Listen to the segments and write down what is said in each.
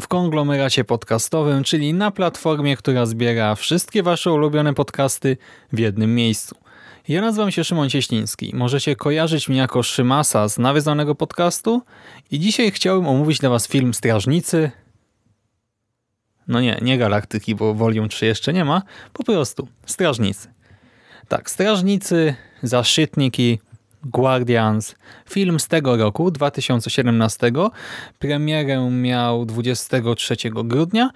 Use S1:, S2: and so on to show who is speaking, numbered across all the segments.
S1: W konglomeracie podcastowym, czyli na platformie, która zbiera wszystkie wasze ulubione podcasty w jednym miejscu. Ja nazywam się Szymon Cieśliński. Możecie kojarzyć mnie jako Szymasa z nawiązanego podcastu i dzisiaj chciałbym omówić dla was film Strażnicy. No nie, nie Galaktyki, bo Volume 3 jeszcze nie ma. Po prostu Strażnicy. Tak, Strażnicy, Zaszczytniki, Guardians. Film z tego roku, 2017. Premierę miał 23 grudnia.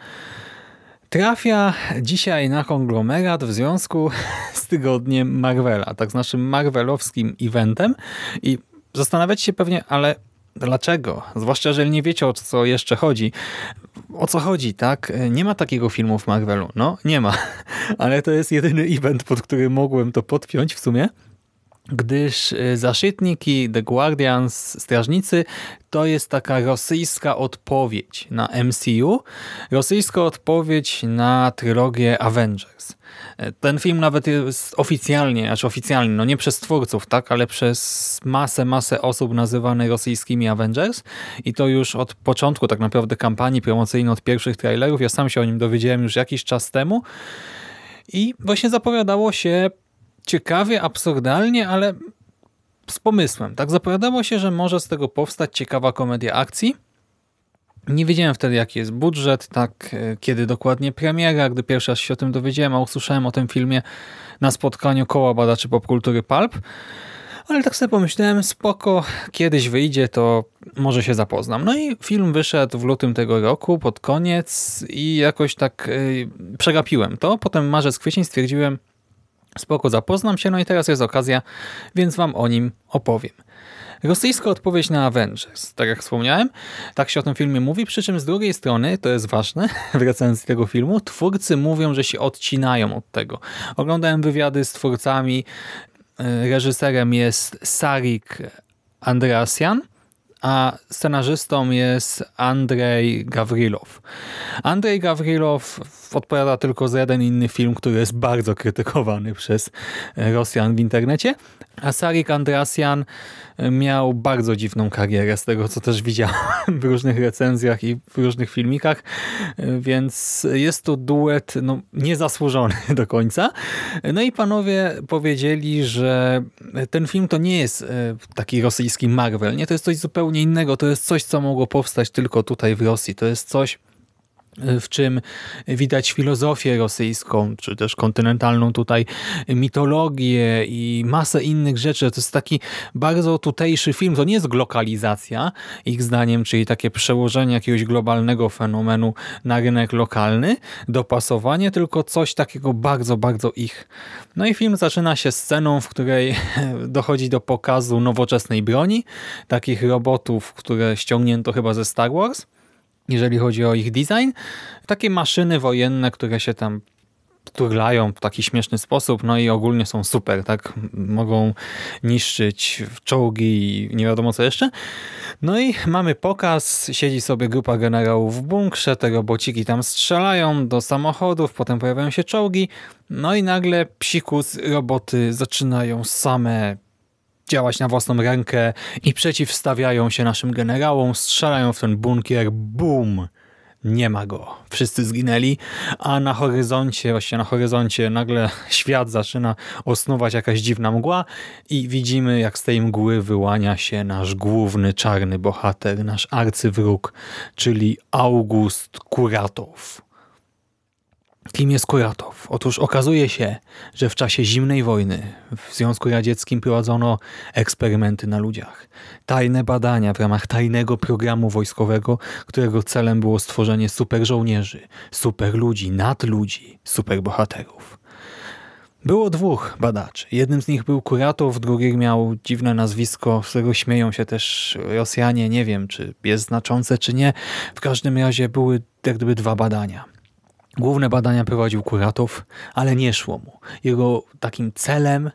S1: Trafia dzisiaj na konglomerat w związku z tygodniem Marvela, tak z naszym marvelowskim eventem. I zastanawiacie się pewnie, ale dlaczego? Zwłaszcza, jeżeli nie wiecie o co jeszcze chodzi. O co chodzi, tak? Nie ma takiego filmu w Marvelu. No, nie ma. Ale to jest jedyny event, pod który mogłem to podpiąć w sumie gdyż y, Zaszytniki, The Guardians, Strażnicy to jest taka rosyjska odpowiedź na MCU, rosyjska odpowiedź na trylogię Avengers. Ten film nawet jest oficjalnie, aż oficjalnie, no nie przez twórców, tak, ale przez masę, masę osób nazywany rosyjskimi Avengers i to już od początku tak naprawdę kampanii promocyjnej, od pierwszych trailerów. Ja sam się o nim dowiedziałem już jakiś czas temu i właśnie zapowiadało się ciekawie, absurdalnie, ale z pomysłem. Tak zapowiadało się, że może z tego powstać ciekawa komedia akcji. Nie wiedziałem wtedy, jaki jest budżet, tak e, kiedy dokładnie premiera. Gdy pierwszy raz się o tym dowiedziałem, a usłyszałem o tym filmie na spotkaniu koła badaczy popkultury Pulp. Ale tak sobie pomyślałem, spoko, kiedyś wyjdzie, to może się zapoznam. No i film wyszedł w lutym tego roku, pod koniec i jakoś tak yy, przegapiłem to. Potem marzec, kwiecień stwierdziłem, Spoko, zapoznam się, no i teraz jest okazja, więc wam o nim opowiem. Rosyjska odpowiedź na Avengers, tak jak wspomniałem, tak się o tym filmie mówi, przy czym z drugiej strony, to jest ważne w recenzji tego filmu, twórcy mówią, że się odcinają od tego. Oglądałem wywiady z twórcami, reżyserem jest Sarik Andreasian, a scenarzystą jest Andrzej Gawrilow. Andrzej Gawrilow odpowiada tylko za jeden inny film, który jest bardzo krytykowany przez Rosjan w internecie, a Sarik Andrasian miał bardzo dziwną karierę, z tego co też widziałem w różnych recenzjach i w różnych filmikach, więc jest to duet no, niezasłużony do końca. No i panowie powiedzieli, że ten film to nie jest e, taki rosyjski Marvel, nie, to jest coś zupełnie innego, to jest coś, co mogło powstać tylko tutaj w Rosji, to jest coś, w czym widać filozofię rosyjską, czy też kontynentalną tutaj mitologię i masę innych rzeczy. To jest taki bardzo tutejszy film. To nie jest glokalizacja, ich zdaniem, czyli takie przełożenie jakiegoś globalnego fenomenu na rynek lokalny, dopasowanie, tylko coś takiego bardzo, bardzo ich. No i film zaczyna się sceną, w której dochodzi do pokazu nowoczesnej broni, takich robotów, które ściągnięto chyba ze Star Wars jeżeli chodzi o ich design. Takie maszyny wojenne, które się tam turlają w taki śmieszny sposób, no i ogólnie są super, tak? Mogą niszczyć czołgi i nie wiadomo co jeszcze. No i mamy pokaz, siedzi sobie grupa generałów w bunkrze, te robociki tam strzelają do samochodów, potem pojawiają się czołgi, no i nagle psikus roboty zaczynają same działać na własną rękę i przeciwstawiają się naszym generałom, strzelają w ten bunkier, BUM! Nie ma go. Wszyscy zginęli, a na horyzoncie, właśnie na horyzoncie nagle świat zaczyna osnuwać jakaś dziwna mgła i widzimy jak z tej mgły wyłania się nasz główny czarny bohater, nasz arcywróg, czyli August Kuratow. Kim jest Kuratow? Otóż okazuje się, że w czasie zimnej wojny w Związku Radzieckim prowadzono eksperymenty na ludziach. Tajne badania w ramach tajnego programu wojskowego, którego celem było stworzenie super żołnierzy, super ludzi, nadludzi, super bohaterów. Było dwóch badaczy. Jednym z nich był Kuratow, drugi miał dziwne nazwisko, z którego śmieją się też Rosjanie. Nie wiem, czy jest znaczące, czy nie. W każdym razie były jak gdyby dwa badania. Główne badania prowadził Kuratow, ale nie szło mu. Jego takim celem,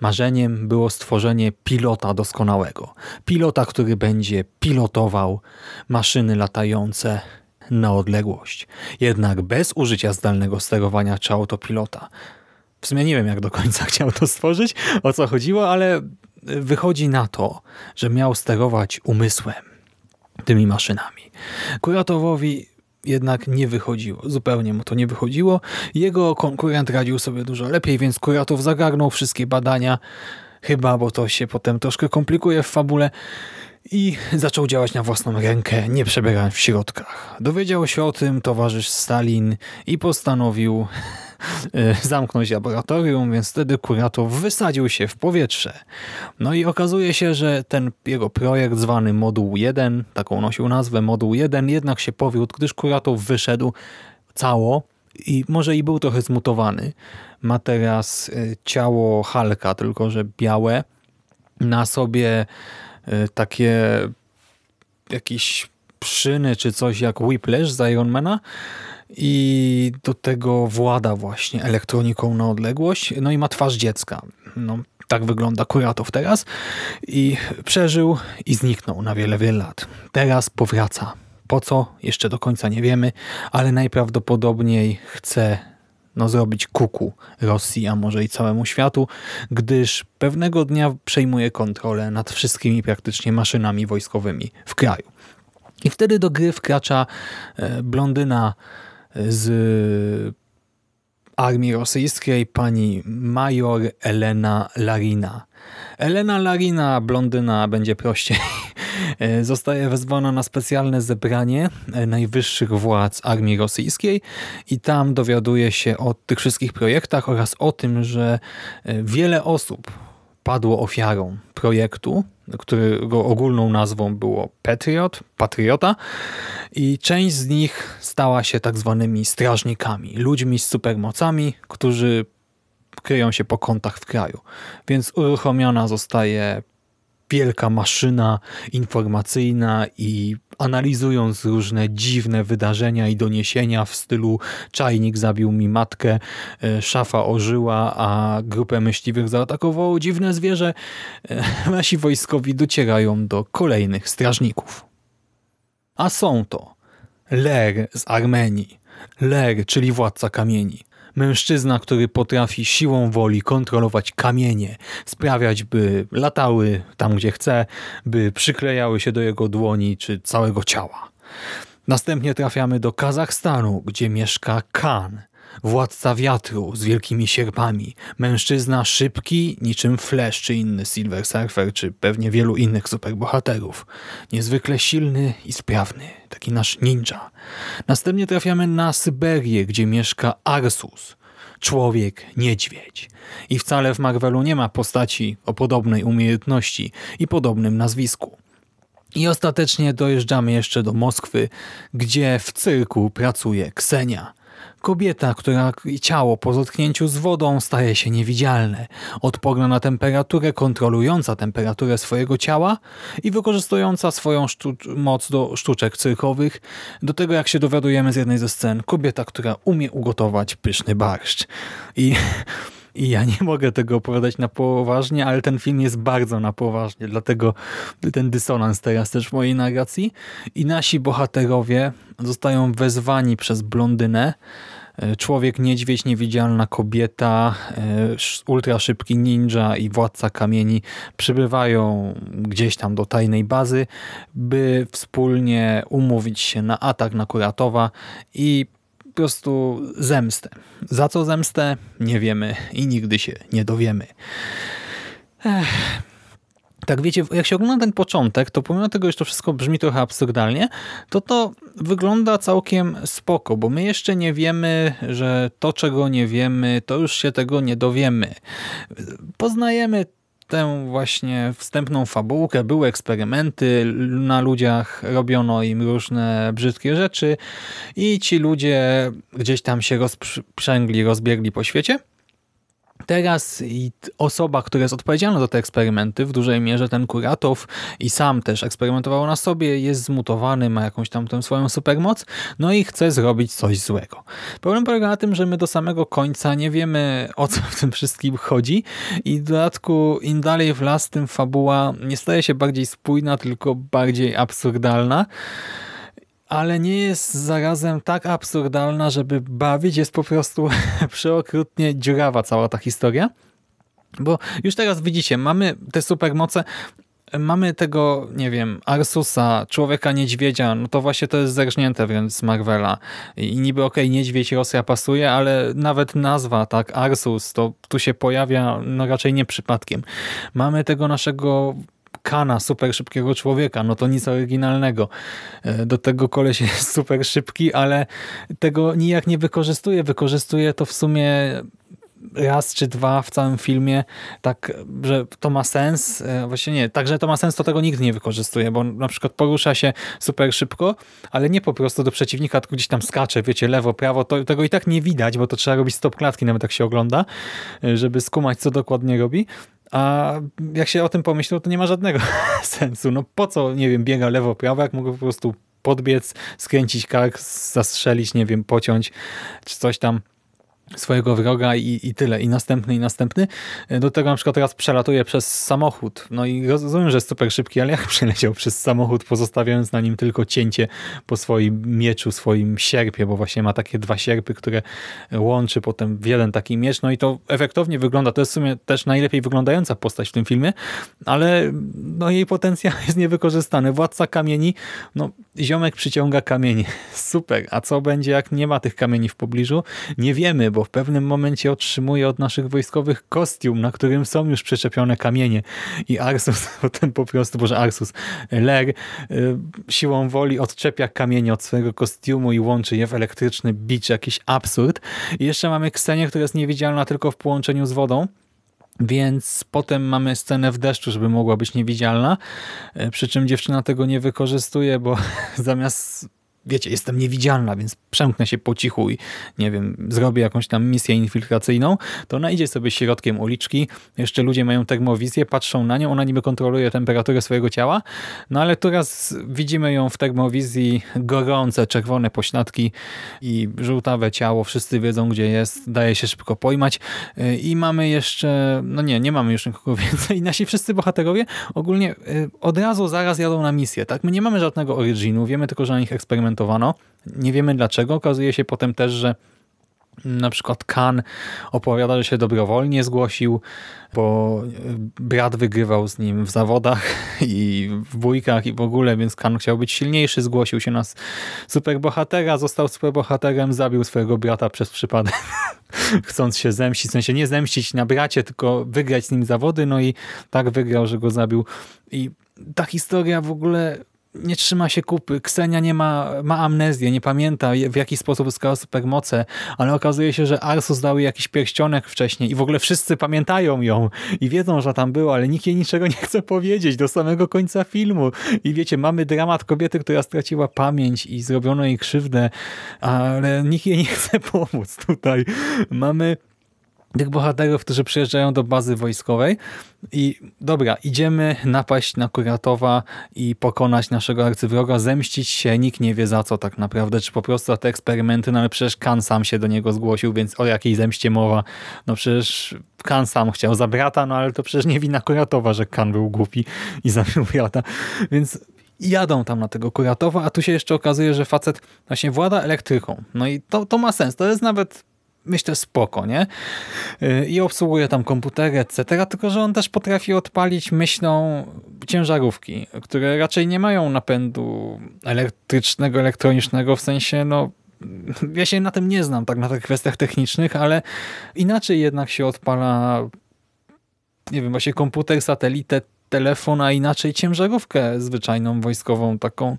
S1: marzeniem było stworzenie pilota doskonałego. Pilota, który będzie pilotował maszyny latające na odległość. Jednak bez użycia zdalnego sterowania czy autopilota. W sumie nie wiem, jak do końca chciał to stworzyć, o co chodziło, ale wychodzi na to, że miał sterować umysłem tymi maszynami. Kuratowowi jednak nie wychodziło. Zupełnie mu to nie wychodziło. Jego konkurent radził sobie dużo lepiej, więc Kuratow zagarnął wszystkie badania, chyba, bo to się potem troszkę komplikuje w fabule i zaczął działać na własną rękę, nie przebierając w środkach. Dowiedział się o tym towarzysz Stalin i postanowił e, zamknąć laboratorium, więc wtedy Kuratow wysadził się w powietrze. No i okazuje się, że ten jego projekt zwany Moduł 1, taką nosił nazwę Moduł 1, jednak się powiódł, gdyż Kuratow wyszedł cało i może i był trochę zmutowany. Ma teraz e, ciało Halka, tylko że białe, na sobie takie jakieś przyny czy coś jak Whiplash z Ironmana i do tego włada właśnie elektroniką na odległość, no i ma twarz dziecka. No, tak wygląda Kuratow teraz i przeżył i zniknął na wiele, wiele lat. Teraz powraca. Po co? Jeszcze do końca nie wiemy, ale najprawdopodobniej chce no, zrobić kuku Rosji, a może i całemu światu, gdyż pewnego dnia przejmuje kontrolę nad wszystkimi praktycznie maszynami wojskowymi w kraju. I wtedy do gry wkracza e, blondyna z armii rosyjskiej, pani major Elena Larina. Elena Larina, blondyna, będzie prościej, zostaje wezwana na specjalne zebranie najwyższych władz armii rosyjskiej i tam dowiaduje się o tych wszystkich projektach oraz o tym, że wiele osób padło ofiarą projektu, którego ogólną nazwą było Patriot, Patriota i część z nich stała się tak zwanymi strażnikami, ludźmi z supermocami, którzy kryją się po kątach w kraju. Więc uruchomiona zostaje wielka maszyna informacyjna i analizując różne dziwne wydarzenia i doniesienia w stylu czajnik zabił mi matkę, e, szafa ożyła, a grupę myśliwych zaatakowało dziwne zwierzę, e, nasi wojskowi docierają do kolejnych strażników. A są to Ler z Armenii, Ler, czyli władca kamieni, Mężczyzna, który potrafi siłą woli kontrolować kamienie, sprawiać, by latały tam, gdzie chce, by przyklejały się do jego dłoni czy całego ciała. Następnie trafiamy do Kazachstanu, gdzie mieszka Khan, władca wiatru z wielkimi sierpami, mężczyzna szybki niczym Flash czy inny Silver Surfer, czy pewnie wielu innych superbohaterów. Niezwykle silny i sprawny, taki nasz ninja. Następnie trafiamy na Syberię, gdzie mieszka Arsus, człowiek niedźwiedź. I wcale w Marvelu nie ma postaci o podobnej umiejętności i podobnym nazwisku. I ostatecznie dojeżdżamy jeszcze do Moskwy, gdzie w cyrku pracuje Ksenia, Kobieta, która ciało po zetknięciu z wodą staje się niewidzialne. Odporna na temperaturę, kontrolująca temperaturę swojego ciała i wykorzystująca swoją moc do sztuczek cyrkowych. Do tego, jak się dowiadujemy z jednej ze scen, kobieta, która umie ugotować pyszny barszcz. I i ja nie mogę tego opowiadać na poważnie, ale ten film jest bardzo na poważnie, dlatego ten dysonans teraz też w mojej narracji. I nasi bohaterowie zostają wezwani przez blondynę, e, człowiek, niedźwiedź, niewidzialna kobieta, e, ultra szybki ninja i władca kamieni przybywają gdzieś tam do tajnej bazy, by wspólnie umówić się na atak na Kuratowa i prostu zemstę. Za co zemstę? Nie wiemy i nigdy się nie dowiemy. Ech. Tak wiecie, jak się ogląda ten początek, to pomimo tego, że to wszystko brzmi trochę absurdalnie, to to wygląda całkiem spoko, bo my jeszcze nie wiemy, że to, czego nie wiemy, to już się tego nie dowiemy. Poznajemy tę właśnie wstępną fabułkę, były eksperymenty na ludziach, robiono im różne brzydkie rzeczy i ci ludzie gdzieś tam się rozprzęgli, rozbiegli po świecie. Teraz osoba, która jest odpowiedzialna za te eksperymenty, w dużej mierze ten kuratow i sam też eksperymentował na sobie, jest zmutowany, ma jakąś tam tę swoją supermoc, no i chce zrobić coś złego. Problem polega na tym, że my do samego końca nie wiemy o co w tym wszystkim chodzi i w dodatku im dalej w las, tym fabuła nie staje się bardziej spójna, tylko bardziej absurdalna ale nie jest zarazem tak absurdalna, żeby bawić. Jest po prostu przeokrutnie dziurawa cała ta historia. Bo już teraz widzicie, mamy te supermoce, mamy tego, nie wiem, Arsusa, człowieka niedźwiedzia, no to właśnie to jest zerżnięte wręcz z Marvela. I niby okej, okay, niedźwiedź Rosja pasuje, ale nawet nazwa, tak, Arsus, to tu się pojawia no raczej nie przypadkiem. Mamy tego naszego Kana, super szybkiego człowieka, no to nic oryginalnego. E, do tego koleś jest super szybki, ale tego nijak nie wykorzystuje. Wykorzystuje to w sumie raz czy dwa w całym filmie, tak, że to ma sens. E, właśnie nie, także to ma sens, to tego nigdy nie wykorzystuje, bo na przykład porusza się super szybko, ale nie po prostu do przeciwnika, tylko gdzieś tam skacze, wiecie, lewo, prawo, to, tego i tak nie widać, bo to trzeba robić stop klatki, nawet jak się ogląda, e, żeby skumać, co dokładnie robi. A jak się o tym pomyślał, to nie ma żadnego sensu. No po co, nie wiem, biega lewo, prawo, jak mogę po prostu podbiec, skręcić kark, zastrzelić, nie wiem, pociąć, czy coś tam swojego wroga i, i tyle. I następny, i następny. Do tego na przykład teraz przelatuje przez samochód. No i rozumiem, że jest super szybki, ale jak przeleciał przez samochód, pozostawiając na nim tylko cięcie po swoim mieczu, swoim sierpie, bo właśnie ma takie dwa sierpy, które łączy potem w jeden taki miecz. No i to efektownie wygląda. To jest w sumie też najlepiej wyglądająca postać w tym filmie, ale no jej potencjał jest niewykorzystany. Władca kamieni, no ziomek przyciąga kamienie. Super. A co będzie, jak nie ma tych kamieni w pobliżu? Nie wiemy, bo w pewnym momencie otrzymuje od naszych wojskowych kostium, na którym są już przyczepione kamienie. I Arsus potem po prostu, boże Arsus, Ler y, siłą woli odczepia kamienie od swojego kostiumu i łączy je w elektryczny bicz, jakiś absurd. I jeszcze mamy Ksenię, która jest niewidzialna tylko w połączeniu z wodą. Więc potem mamy scenę w deszczu, żeby mogła być niewidzialna. Y, przy czym dziewczyna tego nie wykorzystuje, bo zamiast wiecie, jestem niewidzialna, więc przemknę się po cichu i nie wiem, zrobię jakąś tam misję infiltracyjną, to ona idzie sobie środkiem uliczki, jeszcze ludzie mają termowizję, patrzą na nią, ona niby kontroluje temperaturę swojego ciała, no ale teraz widzimy ją w termowizji, gorące, czerwone pośladki i żółtawe ciało, wszyscy wiedzą gdzie jest, daje się szybko pojmać. I mamy jeszcze, no nie, nie mamy już nikogo więcej, nasi wszyscy bohaterowie ogólnie y, od razu zaraz jadą na misję, tak? My nie mamy żadnego originu, wiemy tylko, że na nich eksperymentujemy nie wiemy dlaczego. Okazuje się potem też, że na przykład Kan opowiada, że się dobrowolnie zgłosił, bo brat wygrywał z nim w zawodach i w bójkach i w ogóle, więc Kan chciał być silniejszy, zgłosił się na superbohatera, został superbohaterem, zabił swojego brata przez przypadek, chcąc się zemścić, w sensie nie zemścić na bracie, tylko wygrać z nim zawody, no i tak wygrał, że go zabił. I ta historia w ogóle nie trzyma się kupy. Ksenia nie ma, ma amnezję, nie pamięta w jaki sposób uzyskała supermoce, ale okazuje się, że Arsus dał jej jakiś pierścionek wcześniej i w ogóle wszyscy pamiętają ją i wiedzą, że tam była, ale nikt jej niczego nie chce powiedzieć do samego końca filmu. I wiecie, mamy dramat kobiety, która straciła pamięć i zrobiono jej krzywdę, ale nikt jej nie chce pomóc tutaj. Mamy tych bohaterów, którzy przyjeżdżają do bazy wojskowej i dobra, idziemy napaść na Kuratowa i pokonać naszego arcywroga, zemścić się, nikt nie wie za co tak naprawdę, czy po prostu za te eksperymenty, no ale przecież Kan sam się do niego zgłosił, więc o jakiej zemście mowa? No przecież Kan sam chciał za brata, no ale to przecież nie wina Kuratowa, że Kan był głupi i zabił brata, więc jadą tam na tego Kuratowa, a tu się jeszcze okazuje, że facet właśnie włada elektryką. No i to, to ma sens, to jest nawet myślę spoko, nie? Y, I obsługuje tam komputery, etc. Tylko, że on też potrafi odpalić myślą ciężarówki, które raczej nie mają napędu elektrycznego, elektronicznego, w sensie, no ja się na tym nie znam, tak na tych kwestiach technicznych, ale inaczej jednak się odpala nie wiem, właśnie komputer, satelitę, telefon, a inaczej ciężarówkę zwyczajną, wojskową, taką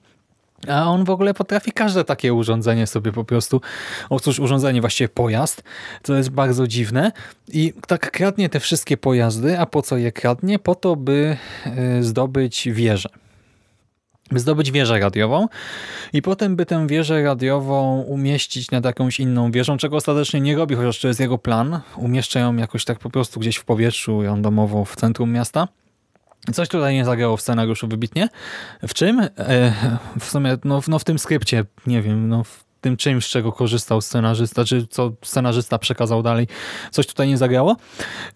S1: a on w ogóle potrafi każde takie urządzenie sobie po prostu, o cóż, urządzenie, właściwie pojazd, to jest bardzo dziwne i tak kradnie te wszystkie pojazdy, a po co je kradnie? Po to, by e, zdobyć wieżę. By zdobyć wieżę radiową i potem by tę wieżę radiową umieścić nad jakąś inną wieżą, czego ostatecznie nie robi, chociaż to jest jego plan. Umieszcza ją jakoś tak po prostu gdzieś w powietrzu randomowo w centrum miasta. Coś tutaj nie zagrało w scenariuszu wybitnie. W czym? E, w sumie no, no w tym skrypcie, nie wiem, no w tym czymś, z czego korzystał scenarzysta, czy co scenarzysta przekazał dalej, coś tutaj nie zagrało.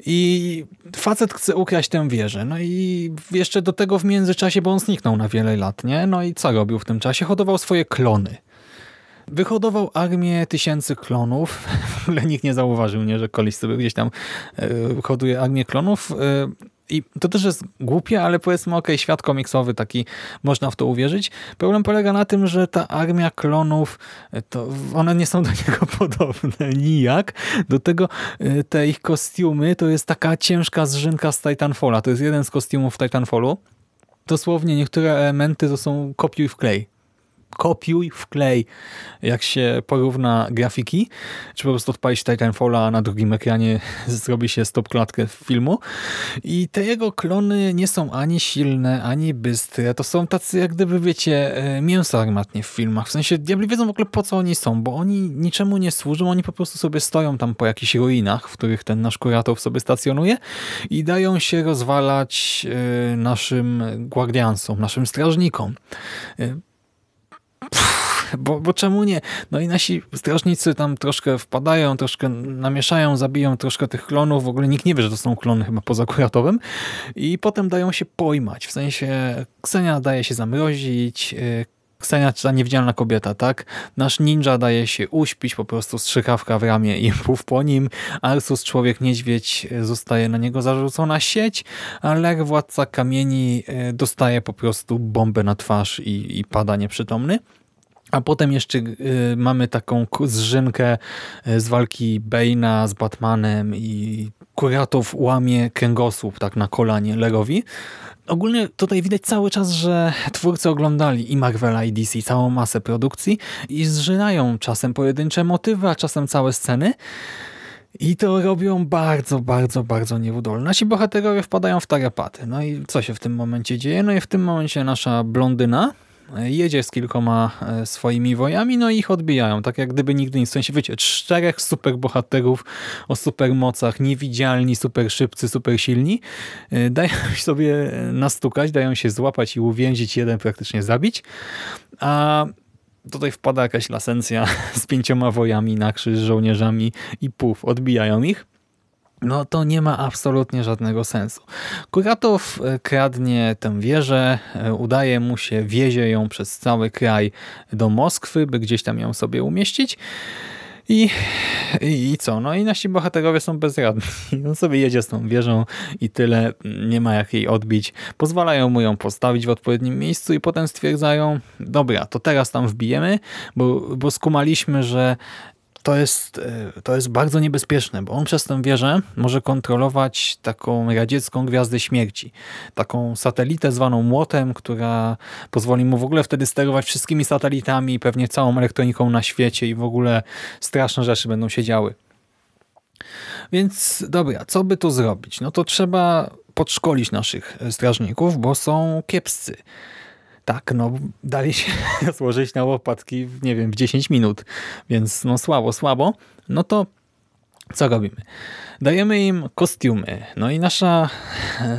S1: I facet chce ukraść tę wieżę. No i jeszcze do tego w międzyczasie, bo on zniknął na wiele lat, nie? No i co robił w tym czasie? Hodował swoje klony. Wyhodował armię tysięcy klonów. W ogóle nikt nie zauważył, nie, że koleś sobie gdzieś tam e, hoduje armię klonów. E, i to też jest głupie, ale powiedzmy, ok, świat komiksowy taki, można w to uwierzyć. Problem polega na tym, że ta armia klonów, to one nie są do niego podobne nijak. Do tego e, te ich kostiumy to jest taka ciężka zrzynka z Titanfalla. To jest jeden z kostiumów Titanfallu. Dosłownie niektóre elementy to są kopiuj w klej kopiuj, wklej, jak się porówna grafiki, czy po prostu odpalić Titanfalla, na drugim ekranie zrobi się stop klatkę filmu. I te jego klony nie są ani silne, ani bystre. To są tacy, jak gdyby, wiecie, e, mięso armatnie w filmach. W sensie diabli wiedzą w ogóle po co oni są, bo oni niczemu nie służą, oni po prostu sobie stoją tam po jakichś ruinach, w których ten nasz kuratow sobie stacjonuje i dają się rozwalać e, naszym guardiansom, naszym strażnikom e, bo, bo czemu nie? No i nasi strażnicy tam troszkę wpadają, troszkę namieszają, zabiją troszkę tych klonów. W ogóle nikt nie wie, że to są klony chyba poza kuratowym. I potem dają się pojmać. W sensie Ksenia daje się zamrozić, y, Ksenia, ta niewidzialna kobieta, tak? Nasz ninja daje się uśpić, po prostu strzykawka w ramię i pów po nim. Arsus, człowiek niedźwiedź, zostaje na niego zarzucona sieć, a Ler, władca kamieni, y, dostaje po prostu bombę na twarz i, i pada nieprzytomny. A potem jeszcze y, mamy taką zrzynkę y, z walki Bane'a z Batmanem i Kuratow łamie kręgosłup tak na kolanie Lerowi. Ogólnie tutaj widać cały czas, że twórcy oglądali i Marvela i DC całą masę produkcji i zżynają czasem pojedyncze motywy, a czasem całe sceny. I to robią bardzo, bardzo, bardzo nieudolnie. Nasi bohaterowie wpadają w tarapaty. No i co się w tym momencie dzieje? No i w tym momencie nasza blondyna, jedzie z kilkoma e, swoimi wojami, no i ich odbijają, tak jak gdyby nigdy nic. W sensie, wiecie, czterech super bohaterów o super mocach, niewidzialni, super szybcy, super silni, e, dają sobie nastukać, dają się złapać i uwięzić, jeden praktycznie zabić, a tutaj wpada jakaś lasencja z pięcioma wojami na krzyż, żołnierzami i puf, odbijają ich no to nie ma absolutnie żadnego sensu. Kuratow e, kradnie tę wieżę, e, udaje mu się, wiezie ją przez cały kraj do Moskwy, by gdzieś tam ją sobie umieścić. I, i, I co? No i nasi bohaterowie są bezradni. On sobie jedzie z tą wieżą i tyle, nie ma jak jej odbić. Pozwalają mu ją postawić w odpowiednim miejscu i potem stwierdzają, dobra, to teraz tam wbijemy, bo, bo skumaliśmy, że to jest, e, to jest bardzo niebezpieczne, bo on przez tę wieżę może kontrolować taką radziecką Gwiazdę Śmierci. Taką satelitę zwaną Młotem, która pozwoli mu w ogóle wtedy sterować wszystkimi satelitami, pewnie całą elektroniką na świecie i w ogóle straszne rzeczy będą się działy. Więc dobra, co by tu zrobić? No to trzeba podszkolić naszych strażników, bo są kiepscy. Tak, no dali się złożyć na łopatki, nie wiem, w 10 minut, więc no słabo, słabo. No to co robimy? Dajemy im kostiumy. No i nasza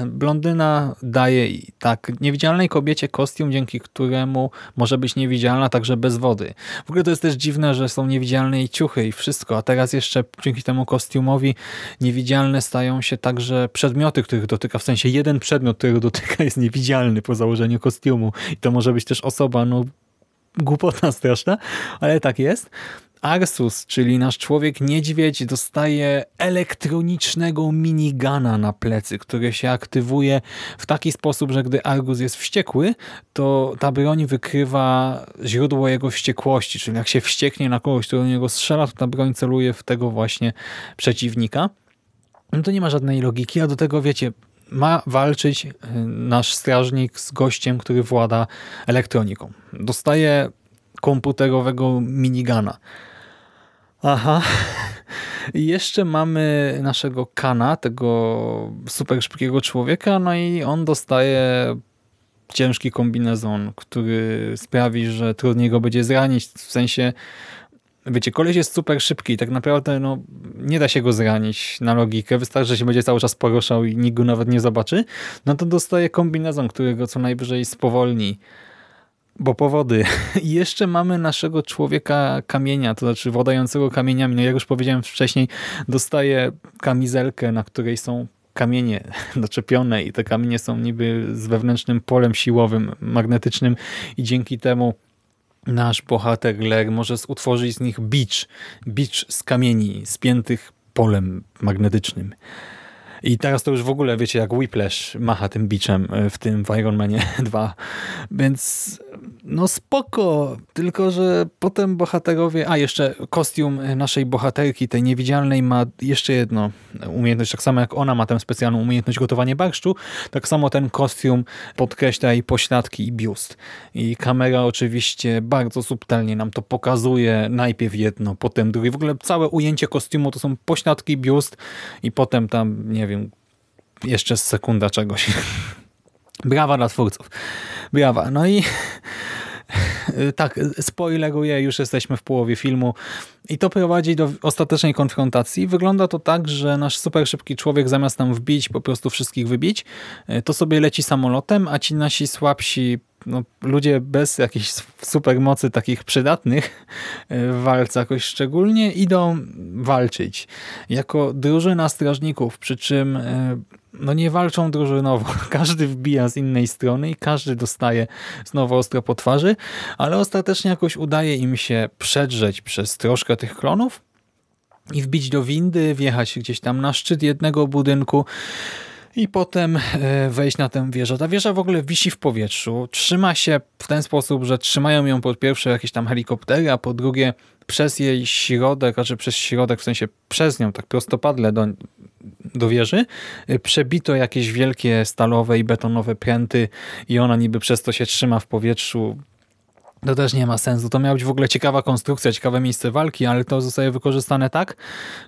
S1: blondyna daje tak niewidzialnej kobiecie kostium, dzięki któremu może być niewidzialna także bez wody. W ogóle to jest też dziwne, że są niewidzialne i ciuchy i wszystko, a teraz jeszcze dzięki temu kostiumowi niewidzialne stają się także przedmioty, których dotyka. W sensie jeden przedmiot, którego dotyka jest niewidzialny po założeniu kostiumu i to może być też osoba, no głupota straszna, ale tak jest. Arsus, czyli nasz człowiek niedźwiedź, dostaje elektronicznego minigana na plecy, który się aktywuje w taki sposób, że gdy Argus jest wściekły, to ta broń wykrywa źródło jego wściekłości, czyli jak się wścieknie na kogoś, który do niego strzela, to ta broń celuje w tego właśnie przeciwnika. No to nie ma żadnej logiki, a do tego wiecie, ma walczyć y, nasz strażnik z gościem, który włada elektroniką. Dostaje komputerowego minigana. Aha. I jeszcze mamy naszego Kana, tego super szybkiego człowieka, no i on dostaje ciężki kombinezon, który sprawi, że trudniej go będzie zranić, w sensie wiecie, koleś jest super szybki i tak naprawdę no, nie da się go zranić na logikę, wystarczy, że się będzie cały czas poruszał i nikt go nawet nie zobaczy, no to dostaje kombinezon, który go co najwyżej spowolni bo powody. I jeszcze mamy naszego człowieka kamienia, to znaczy wodającego kamieniami. No jak już powiedziałem wcześniej, dostaje kamizelkę, na której są kamienie doczepione i te kamienie są niby z wewnętrznym polem siłowym, magnetycznym i dzięki temu nasz bohater Ler może utworzyć z nich bicz, bicz z kamieni spiętych polem magnetycznym. I teraz to już w ogóle wiecie, jak Whiplash macha tym biczem e, w tym w Iron Manie 2. Więc no spoko, tylko że potem bohaterowie, a jeszcze kostium naszej bohaterki, tej niewidzialnej ma jeszcze jedno umiejętność, tak samo jak ona ma tę specjalną umiejętność gotowania barszczu, tak samo ten kostium podkreśla jej pośladki i biust. I kamera oczywiście bardzo subtelnie nam to pokazuje, najpierw jedno, potem drugie. W ogóle całe ujęcie kostiumu to są pośladki, biust i potem tam, nie wiem, jeszcze sekunda czegoś. Brawa dla twórców. Brawa. No i tak, spoileruję, już jesteśmy w połowie filmu i to prowadzi do ostatecznej konfrontacji. Wygląda to tak, że nasz super szybki człowiek zamiast nam wbić, po prostu wszystkich wybić, to sobie leci samolotem, a ci nasi słabsi no, ludzie bez jakichś supermocy takich przydatnych w walce jakoś szczególnie idą walczyć jako drużyna strażników, przy czym e, no nie walczą drużynowo. Każdy wbija z innej strony i każdy dostaje znowu ostro po twarzy, ale ostatecznie jakoś udaje im się przedrzeć przez troszkę tych klonów i wbić do windy, wjechać gdzieś tam na szczyt jednego budynku i potem e, wejść na tę wieżę. Ta wieża w ogóle wisi w powietrzu, trzyma się w ten sposób, że trzymają ją po pierwsze jakieś tam helikoptery, a po drugie przez jej środek, znaczy przez środek, w sensie przez nią, tak prostopadle do, do wieży, e, przebito jakieś wielkie stalowe i betonowe pręty i ona niby przez to się trzyma w powietrzu to też nie ma sensu. To miała być w ogóle ciekawa konstrukcja, ciekawe miejsce walki, ale to zostaje wykorzystane tak,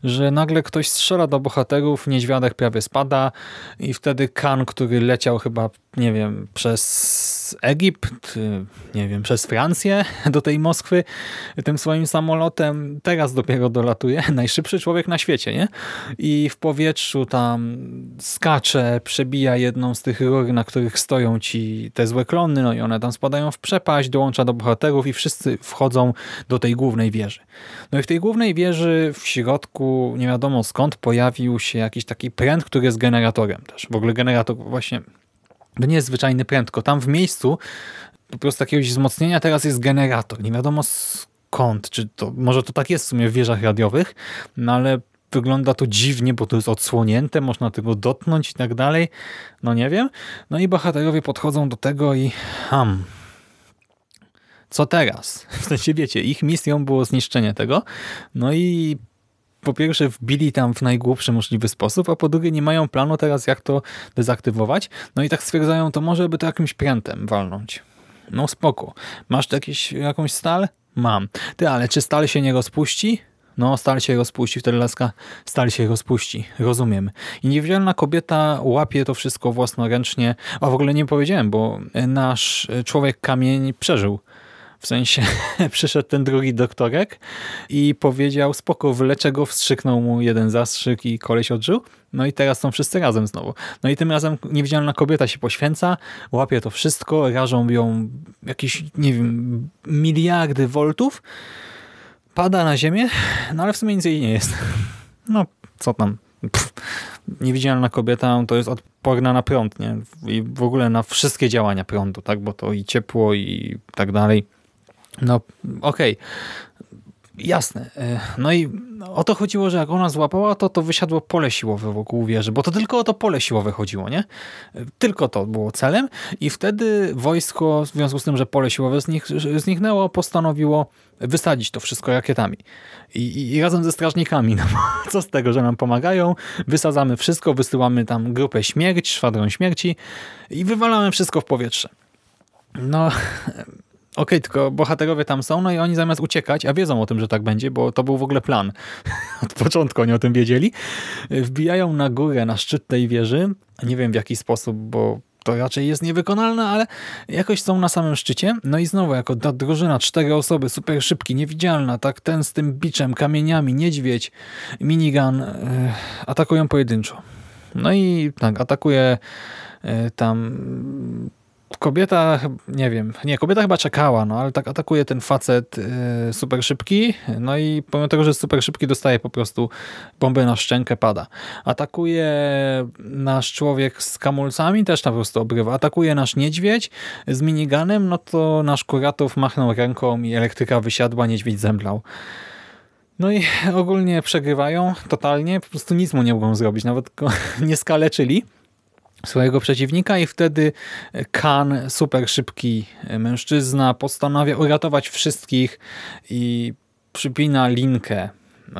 S1: że nagle ktoś strzela do bohaterów, niedźwiadek prawie spada i wtedy Kan, który leciał chyba, nie wiem, przez Egipt, nie wiem, przez Francję do tej Moskwy tym swoim samolotem, teraz dopiero dolatuje. Najszybszy człowiek na świecie, nie? I w powietrzu tam skacze, przebija jedną z tych rur, na których stoją ci te złe klony, no i one tam spadają w przepaść, dołącza do bohaterów i wszyscy wchodzą do tej głównej wieży. No i w tej głównej wieży w środku, nie wiadomo skąd, pojawił się jakiś taki pręt, który jest generatorem też. W ogóle generator właśnie to nie jest zwyczajny pręt, tylko tam w miejscu po prostu jakiegoś wzmocnienia teraz jest generator. Nie wiadomo skąd, czy to, może to tak jest w sumie w wieżach radiowych, no ale wygląda to dziwnie, bo to jest odsłonięte, można tego dotknąć i tak dalej. No nie wiem. No i bohaterowie podchodzą do tego i ham. co teraz? W sensie wiecie, ich misją było zniszczenie tego, no i po pierwsze wbili tam w najgłupszy możliwy sposób, a po drugie nie mają planu teraz jak to dezaktywować. No i tak stwierdzają, to może by to jakimś prętem walnąć. No spoko. Masz jakieś, jakąś stal? Mam. Ty, ale czy stal się nie rozpuści? No, stal się rozpuści, wtedy laska stal się rozpuści. Rozumiem. I niewidzialna kobieta łapie to wszystko własnoręcznie. A w ogóle nie powiedziałem, bo nasz człowiek kamień przeżył. W sensie przyszedł ten drugi doktorek i powiedział spoko, wyleczę go, wstrzyknął mu jeden zastrzyk i koleś odżył. No i teraz są wszyscy razem znowu. No i tym razem niewidzialna kobieta się poświęca, łapie to wszystko, rażą ją jakieś, nie wiem, miliardy voltów, pada na ziemię, no ale w sumie nic jej nie jest. No, co tam. Pff. Niewidzialna kobieta to jest odporna na prąd, nie? I w ogóle na wszystkie działania prądu, tak? Bo to i ciepło i tak dalej. No, okej. Okay. Jasne. E, no i o to chodziło, że jak ona złapała, to to wysiadło pole siłowe wokół wieży, bo to tylko o to pole siłowe chodziło, nie? E, tylko to było celem i wtedy wojsko, w związku z tym, że pole siłowe zniknęło, postanowiło wysadzić to wszystko rakietami. I, i razem ze strażnikami, no co z tego, że nam pomagają, wysadzamy wszystko, wysyłamy tam grupę śmierć, szwadron śmierci i wywalamy wszystko w powietrze. No, Okej, okay, tylko bohaterowie tam są, no i oni zamiast uciekać, a wiedzą o tym, że tak będzie, bo to był w ogóle plan. Od początku oni o tym wiedzieli. Wbijają na górę, na szczyt tej wieży. Nie wiem w jaki sposób, bo to raczej jest niewykonalne, ale jakoś są na samym szczycie. No i znowu, jako ta drużyna, cztery osoby, super szybki, niewidzialna, tak ten z tym biczem, kamieniami, niedźwiedź, minigun, yy, atakują pojedynczo. No i tak, atakuje yy, tam kobieta, nie wiem, nie, kobieta chyba czekała, no ale tak atakuje ten facet yy, super szybki, no i pomimo tego, że jest super szybki, dostaje po prostu bombę na szczękę, pada. Atakuje nasz człowiek z kamulcami, też po prostu obrywa. Atakuje nasz niedźwiedź z miniganem, no to nasz kuratów machnął ręką i elektryka wysiadła, niedźwiedź zemdlał. No i ogólnie przegrywają totalnie, po prostu nic mu nie mogą zrobić, nawet go nie skaleczyli swojego przeciwnika i wtedy Khan, super szybki mężczyzna, postanawia uratować wszystkich i przypina linkę